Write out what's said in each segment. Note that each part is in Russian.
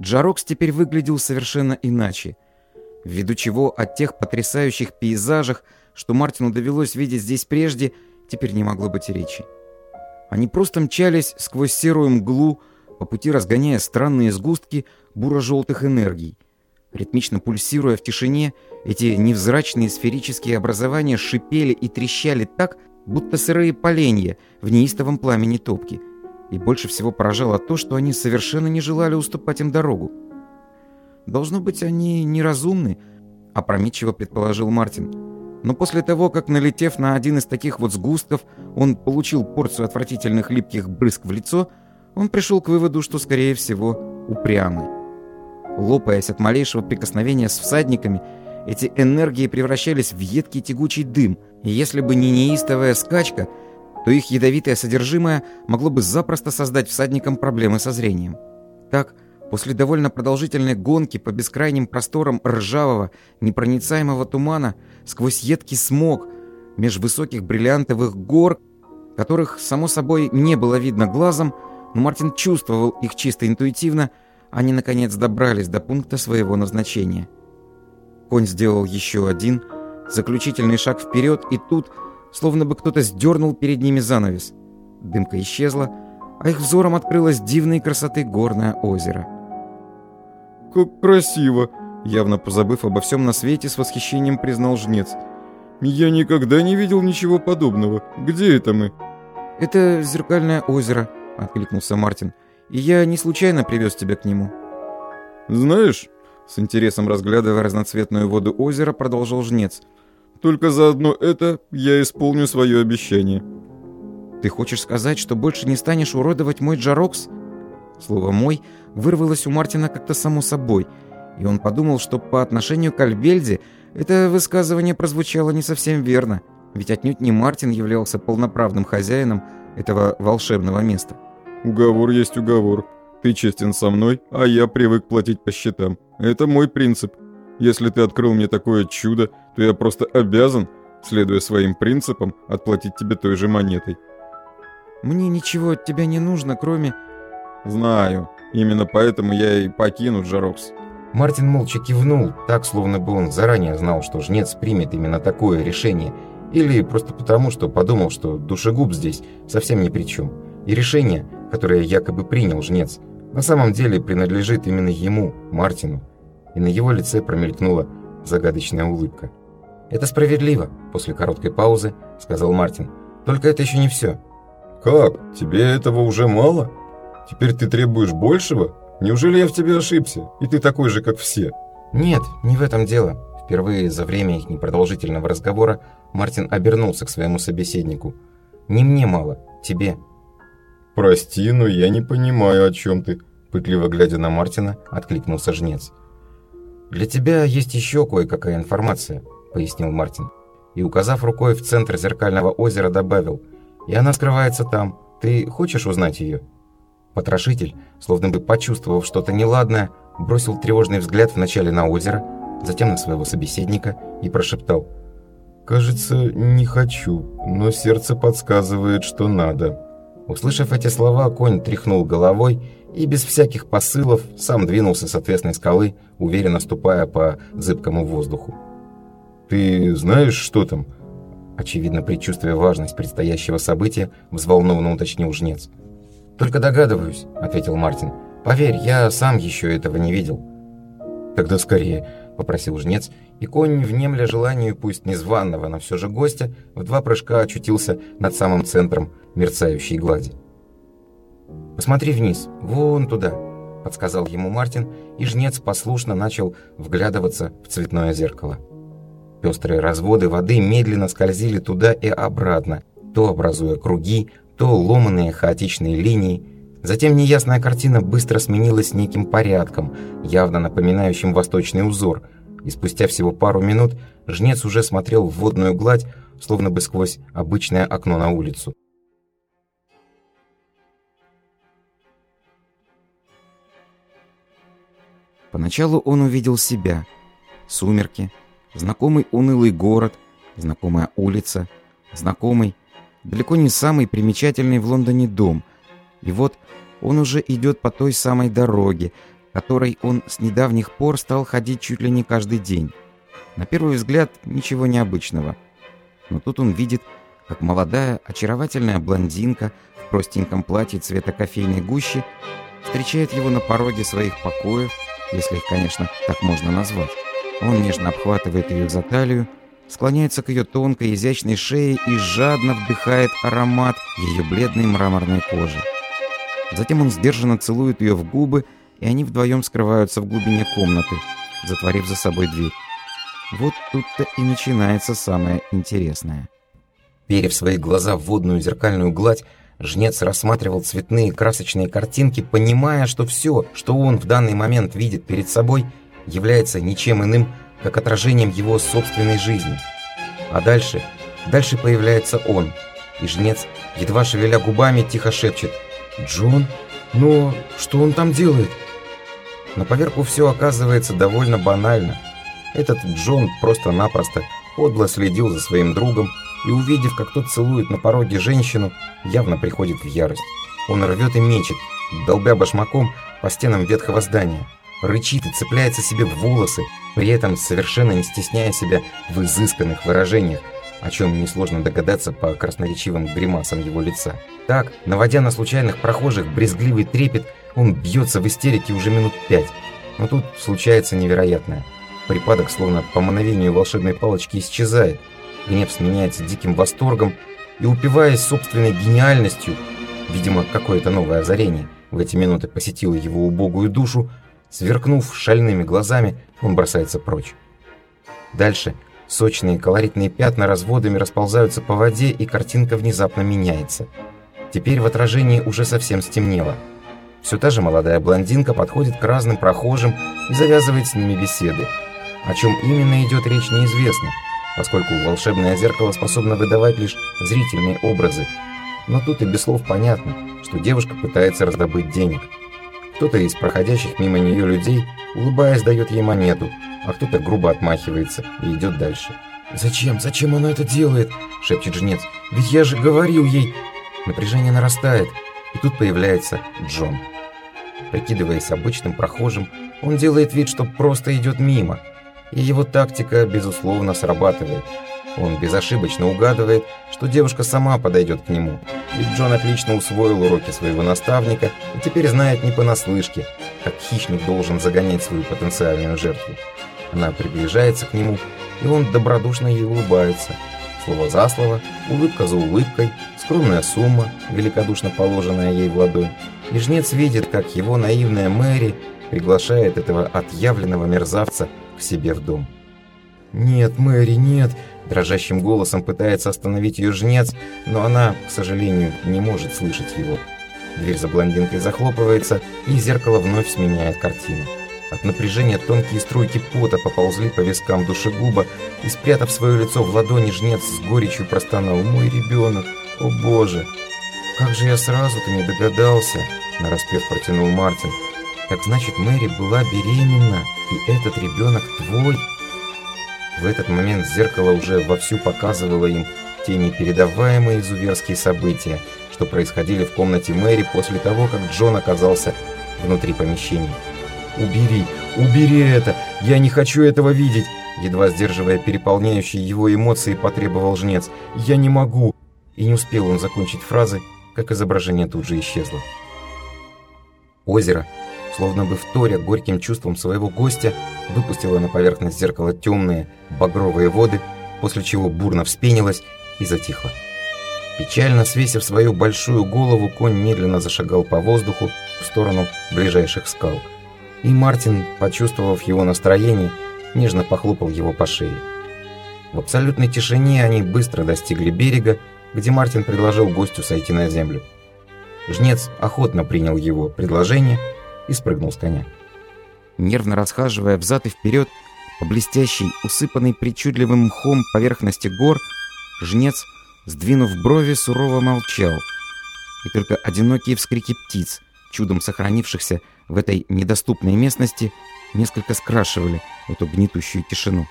Джарокс теперь выглядел совершенно иначе, ввиду чего от тех потрясающих пейзажах, что Мартину довелось видеть здесь прежде, теперь не могло быть и речи. Они просто мчались сквозь серую мглу, по пути разгоняя странные сгустки буро-желтых энергий. Ритмично пульсируя в тишине, эти невзрачные сферические образования шипели и трещали так, будто сырые поленья в неистовом пламени топки. И больше всего поражало то, что они совершенно не желали уступать им дорогу. «Должно быть, они неразумны», — опрометчиво предположил Мартин. Но после того, как, налетев на один из таких вот сгустков, он получил порцию отвратительных липких брызг в лицо, он пришел к выводу, что, скорее всего, упрямый. Лопаясь от малейшего прикосновения с всадниками, эти энергии превращались в едкий тягучий дым, и если бы не неистовая скачка, то их ядовитое содержимое могло бы запросто создать всадникам проблемы со зрением. Так, после довольно продолжительной гонки по бескрайним просторам ржавого, непроницаемого тумана, сквозь едкий смог, меж высоких бриллиантовых гор, которых, само собой, не было видно глазом, но Мартин чувствовал их чисто интуитивно, они, наконец, добрались до пункта своего назначения. Конь сделал еще один, заключительный шаг вперед, и тут, словно бы кто-то сдернул перед ними занавес. Дымка исчезла, а их взором открылось дивной красоты горное озеро. «Как красиво!» Явно позабыв обо всем на свете, с восхищением признал жнец. «Я никогда не видел ничего подобного. Где это мы?» «Это зеркальное озеро», — откликнулся Мартин. «И я не случайно привез тебя к нему». «Знаешь, с интересом разглядывая разноцветную воду озера, продолжил жнец. «Только заодно это я исполню свое обещание». «Ты хочешь сказать, что больше не станешь уродовать мой Джарокс?» Слово «мой» вырвалось у Мартина как-то само собой, и он подумал, что по отношению к Альбельде это высказывание прозвучало не совсем верно, ведь отнюдь не Мартин являлся полноправным хозяином этого волшебного места. «Уговор есть уговор. Ты честен со мной, а я привык платить по счетам. Это мой принцип. Если ты открыл мне такое чудо, то я просто обязан, следуя своим принципам, отплатить тебе той же монетой. Мне ничего от тебя не нужно, кроме... Знаю. Именно поэтому я и покину Джарокс. Мартин молча кивнул, так, словно бы он заранее знал, что жнец примет именно такое решение, или просто потому, что подумал, что душегуб здесь совсем ни при чем. И решение, которое якобы принял жнец, на самом деле принадлежит именно ему, Мартину. И на его лице промелькнула загадочная улыбка. «Это справедливо», – после короткой паузы сказал Мартин. «Только это еще не все». «Как? Тебе этого уже мало? Теперь ты требуешь большего? Неужели я в тебе ошибся, и ты такой же, как все?» «Нет, не в этом дело». Впервые за время их непродолжительного разговора Мартин обернулся к своему собеседнику. «Не мне мало, тебе». «Прости, но я не понимаю, о чем ты», — пытливо глядя на Мартина, откликнулся жнец. «Для тебя есть еще кое-какая информация», — пояснил Мартин. И, указав рукой в центр зеркального озера, добавил, «И она скрывается там. Ты хочешь узнать ее?» Потрошитель, словно бы почувствовав что-то неладное, бросил тревожный взгляд вначале на озеро, затем на своего собеседника и прошептал, «Кажется, не хочу, но сердце подсказывает, что надо». Услышав эти слова, конь тряхнул головой и без всяких посылов сам двинулся с отвесной скалы, уверенно ступая по зыбкому воздуху. «Ты знаешь, что там?» Очевидно, предчувствуя важность предстоящего события, взволнованно уточнил жнец. «Только догадываюсь», — ответил Мартин. «Поверь, я сам еще этого не видел». «Тогда скорее», — попросил жнец, и конь, внемля желанию пусть незваного, но все же гостя, в два прыжка очутился над самым центром мерцающей глади. «Посмотри вниз, вон туда», — подсказал ему Мартин, и жнец послушно начал вглядываться в цветное зеркало. Пестрые разводы воды медленно скользили туда и обратно, то образуя круги, то ломаные хаотичные линии. Затем неясная картина быстро сменилась неким порядком, явно напоминающим восточный узор, и спустя всего пару минут жнец уже смотрел в водную гладь, словно бы сквозь обычное окно на улицу. Поначалу он увидел себя. Сумерки, знакомый унылый город, знакомая улица, знакомый, далеко не самый примечательный в Лондоне дом. И вот он уже идет по той самой дороге, которой он с недавних пор стал ходить чуть ли не каждый день. На первый взгляд ничего необычного. Но тут он видит, как молодая, очаровательная блондинка в простеньком платье цвета кофейной гущи встречает его на пороге своих покоев, если их, конечно, так можно назвать. Он нежно обхватывает ее за талию, склоняется к ее тонкой, изящной шее и жадно вдыхает аромат ее бледной мраморной кожи. Затем он сдержанно целует ее в губы, и они вдвоем скрываются в глубине комнаты, затворив за собой дверь. Вот тут-то и начинается самое интересное. Перев свои глаза в водную зеркальную гладь, жнец рассматривал цветные красочные картинки, понимая, что все, что он в данный момент видит перед собой, является ничем иным, как отражением его собственной жизни. А дальше, дальше появляется он, и жнец, едва шевеля губами, тихо шепчет «Джон? Но что он там делает?» На поверку все оказывается довольно банально. Этот Джон просто-напросто подло следил за своим другом и, увидев, как тот целует на пороге женщину, явно приходит в ярость. Он рвет и мечет, долбя башмаком по стенам ветхого здания рычит и цепляется себе в волосы, при этом совершенно не стесняя себя в изысканных выражениях, о чем несложно догадаться по красноречивым гримасам его лица. Так, наводя на случайных прохожих брезгливый трепет, он бьется в истерике уже минут пять. Но тут случается невероятное. Припадок, словно по мановению волшебной палочки, исчезает. Гнев сменяется диким восторгом, и упиваясь собственной гениальностью, видимо, какое-то новое озарение в эти минуты посетило его убогую душу, Сверкнув шальными глазами, он бросается прочь. Дальше сочные колоритные пятна разводами расползаются по воде, и картинка внезапно меняется. Теперь в отражении уже совсем стемнело. Все та же молодая блондинка подходит к разным прохожим и завязывает с ними беседы. О чем именно идет речь неизвестно, поскольку волшебное зеркало способно выдавать лишь зрительные образы. Но тут и без слов понятно, что девушка пытается раздобыть денег – кто-то из проходящих мимо нее людей, улыбаясь, дает ей монету, а кто-то грубо отмахивается и идет дальше. «Зачем? Зачем она это делает?» – шепчет жнец. «Ведь я же говорил ей...» Напряжение нарастает, и тут появляется Джон. Прикидываясь обычным прохожим, он делает вид, что просто идет мимо, и его тактика, безусловно, срабатывает – он безошибочно угадывает, что девушка сама подойдет к нему, ведь Джон отлично усвоил уроки своего наставника и теперь знает не понаслышке, как хищник должен загонять свою потенциальную жертву. Она приближается к нему, и он добродушно ей улыбается. Слово за слово, улыбка за улыбкой, скромная сумма, великодушно положенная ей в ладонь. И жнец видит, как его наивная Мэри приглашает этого отъявленного мерзавца к себе в дом. «Нет, Мэри, нет!» Дрожащим голосом пытается остановить ее жнец, но она, к сожалению, не может слышать его. Дверь за блондинкой захлопывается, и зеркало вновь сменяет картину. От напряжения тонкие струйки пота поползли по вискам душегуба, и, спрятав свое лицо в ладони, жнец с горечью простонал «Мой ребенок! О боже!» «Как же я сразу-то не догадался!» – нараспев протянул Мартин. «Так значит, Мэри была беременна, и этот ребенок твой?» В этот момент зеркало уже вовсю показывало им те непередаваемые изуверские события, что происходили в комнате Мэри после того, как Джон оказался внутри помещения. «Убери! Убери это! Я не хочу этого видеть!» Едва сдерживая переполняющие его эмоции, потребовал жнец. «Я не могу!» И не успел он закончить фразы, как изображение тут же исчезло. Озеро, словно бы вторя горьким чувством своего гостя, выпустила на поверхность зеркала темные багровые воды, после чего бурно вспенилась и затихла. Печально свесив свою большую голову, конь медленно зашагал по воздуху в сторону ближайших скал. И Мартин, почувствовав его настроение, нежно похлопал его по шее. В абсолютной тишине они быстро достигли берега, где Мартин предложил гостю сойти на землю. Жнец охотно принял его предложение – и спрыгнул с коня. Нервно расхаживая взад и вперед по блестящей, усыпанной причудливым мхом поверхности гор, жнец, сдвинув брови, сурово молчал. И только одинокие вскрики птиц, чудом сохранившихся в этой недоступной местности, несколько скрашивали эту гнетущую тишину.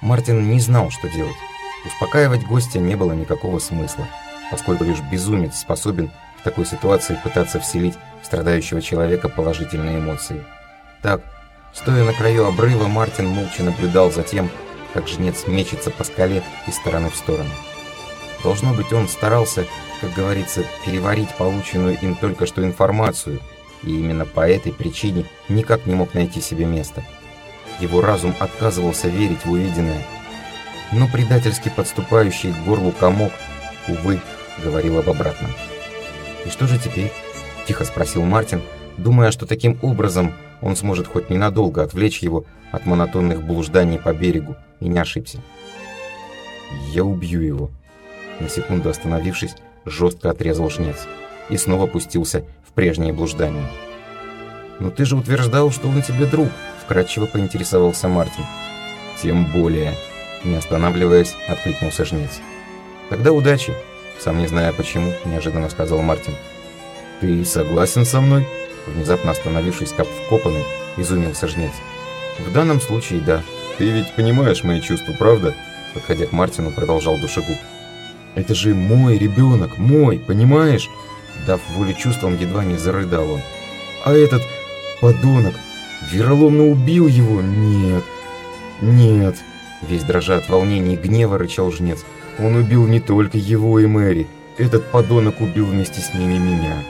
Мартин не знал, что делать. Успокаивать гостя не было никакого смысла, поскольку лишь безумец способен в такой ситуации пытаться вселить страдающего человека положительные эмоции. Так, стоя на краю обрыва, Мартин молча наблюдал за тем, как жнец мечется по скале из стороны в сторону. Должно быть, он старался, как говорится, переварить полученную им только что информацию, и именно по этой причине никак не мог найти себе места. Его разум отказывался верить в увиденное, но предательски подступающий к горлу комок, увы, говорил об обратном. «И что же теперь?» – тихо спросил Мартин, думая, что таким образом он сможет хоть ненадолго отвлечь его от монотонных блужданий по берегу, и не ошибся. «Я убью его», – на секунду остановившись, жестко отрезал жнец и снова пустился в прежние блуждания. «Но ты же утверждал, что он тебе друг», – вкратчиво поинтересовался Мартин. «Тем более», – не останавливаясь, откликнулся жнец. «Тогда удачи», – сам не зная почему, неожиданно сказал Мартин. «Ты согласен со мной?» Внезапно остановившись как вкопанный, изумился жнец. «В данном случае да», ты ведь понимаешь мои чувства, правда? Подходя к Мартину, продолжал душегуб. Это же мой ребенок, мой, понимаешь? Дав волю чувствам, едва не зарыдал он. А этот подонок вероломно убил его? Нет, нет. Весь дрожа от волнения и гнева рычал жнец. Он убил не только его и Мэри. Этот подонок убил вместе с ними меня.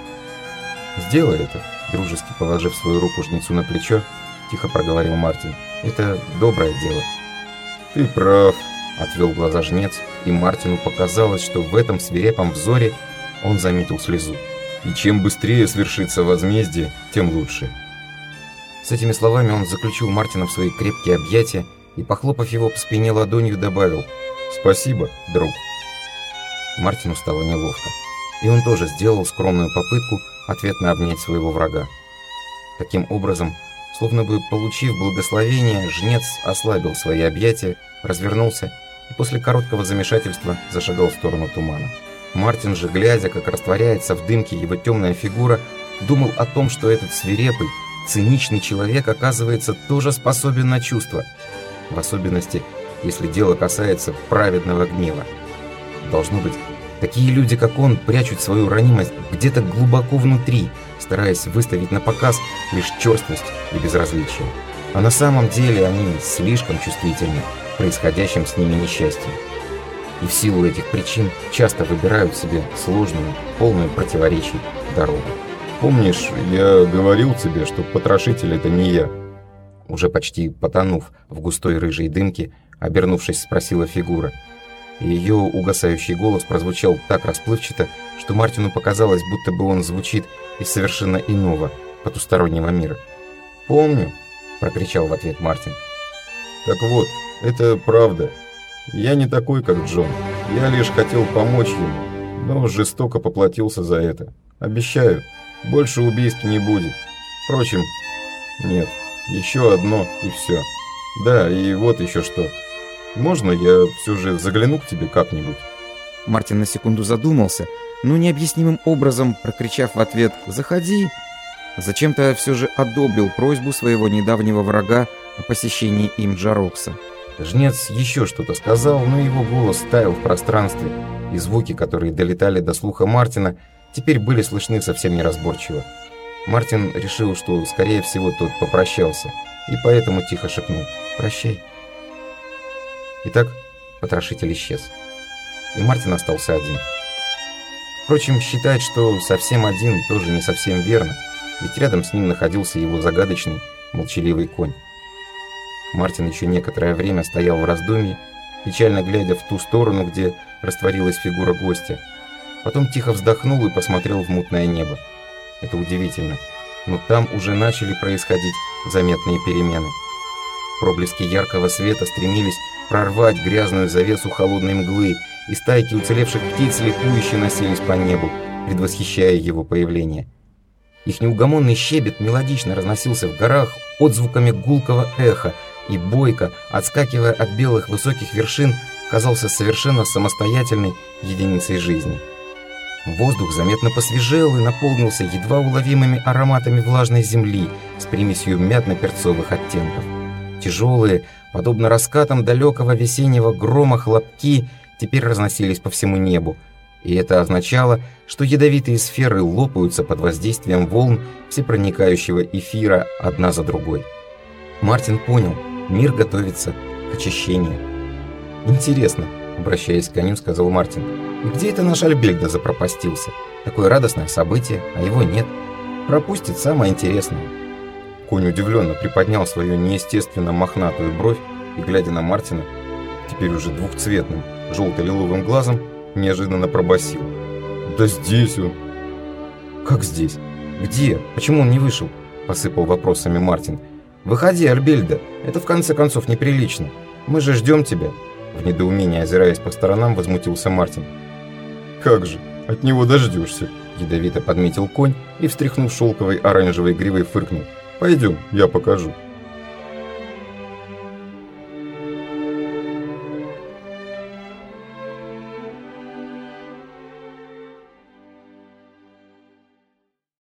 Сделай это, дружески положив свою руку жнецу на плечо, тихо проговорил Мартин. Это доброе дело. Ты прав, отвел глаза жнец, и Мартину показалось, что в этом свирепом взоре он заметил слезу. И чем быстрее свершится возмездие, тем лучше. С этими словами он заключил Мартина в свои крепкие объятия и, похлопав его по спине ладонью, добавил «Спасибо, друг». Мартину стало неловко, и он тоже сделал скромную попытку ответно обнять своего врага. Таким образом, Словно бы получив благословение, жнец ослабил свои объятия, развернулся и после короткого замешательства зашагал в сторону тумана. Мартин же, глядя, как растворяется в дымке его темная фигура, думал о том, что этот свирепый, циничный человек, оказывается, тоже способен на чувства. В особенности, если дело касается праведного гнева. Должно быть, такие люди, как он, прячут свою ранимость где-то глубоко внутри – стараясь выставить на показ лишь черствость и безразличие. А на самом деле они слишком чувствительны к происходящим с ними несчастьям. И в силу этих причин часто выбирают себе сложную, полную противоречий дорогу. «Помнишь, я говорил тебе, что потрошитель — это не я?» Уже почти потонув в густой рыжей дымке, обернувшись, спросила фигура — ее угасающий голос прозвучал так расплывчато, что Мартину показалось, будто бы он звучит из совершенно иного, потустороннего мира. «Помню», — прокричал в ответ Мартин. «Так вот, это правда. Я не такой, как Джон. Я лишь хотел помочь ему, но жестоко поплатился за это. Обещаю, больше убийств не будет. Впрочем, нет, еще одно и все. Да, и вот еще что». Можно я все же загляну к тебе как-нибудь?» Мартин на секунду задумался, но необъяснимым образом, прокричав в ответ «Заходи!», зачем-то все же одобрил просьбу своего недавнего врага о посещении им Джарокса. Жнец еще что-то сказал, но его голос таял в пространстве, и звуки, которые долетали до слуха Мартина, теперь были слышны совсем неразборчиво. Мартин решил, что, скорее всего, тот попрощался, и поэтому тихо шепнул «Прощай». Итак, потрошитель исчез. И Мартин остался один. Впрочем, считать, что совсем один, тоже не совсем верно, ведь рядом с ним находился его загадочный, молчаливый конь. Мартин еще некоторое время стоял в раздумье, печально глядя в ту сторону, где растворилась фигура гостя. Потом тихо вздохнул и посмотрел в мутное небо. Это удивительно, но там уже начали происходить заметные перемены. Проблески яркого света стремились прорвать грязную завесу холодной мглы, и стайки уцелевших птиц ликующе носились по небу, предвосхищая его появление. Их неугомонный щебет мелодично разносился в горах отзвуками гулкого эха, и бойко, отскакивая от белых высоких вершин, казался совершенно самостоятельной единицей жизни. Воздух заметно посвежел и наполнился едва уловимыми ароматами влажной земли с примесью мятно-перцовых оттенков. Тяжелые, подобно раскатам далекого весеннего грома, хлопки теперь разносились по всему небу, И это означало, что ядовитые сферы лопаются под воздействием волн всепроникающего эфира одна за другой. Мартин понял, мир готовится к очищению. «Интересно», — обращаясь к коню, сказал Мартин, «где это наш Альбельда запропастился? Такое радостное событие, а его нет. Пропустит самое интересное». Конь удивленно приподнял свою неестественно мохнатую бровь и, глядя на Мартина, теперь уже двухцветным, желто-лиловым глазом, неожиданно пробасил. «Да здесь он!» «Как здесь? Где? Почему он не вышел?» Посыпал вопросами Мартин. «Выходи, Альбельда, это в конце концов неприлично. Мы же ждем тебя!» В недоумении, озираясь по сторонам, возмутился Мартин. «Как же, от него дождешься!» Ядовито подметил конь и, встряхнув шелковой оранжевой гривой, фыркнул. «Пойдем, я покажу».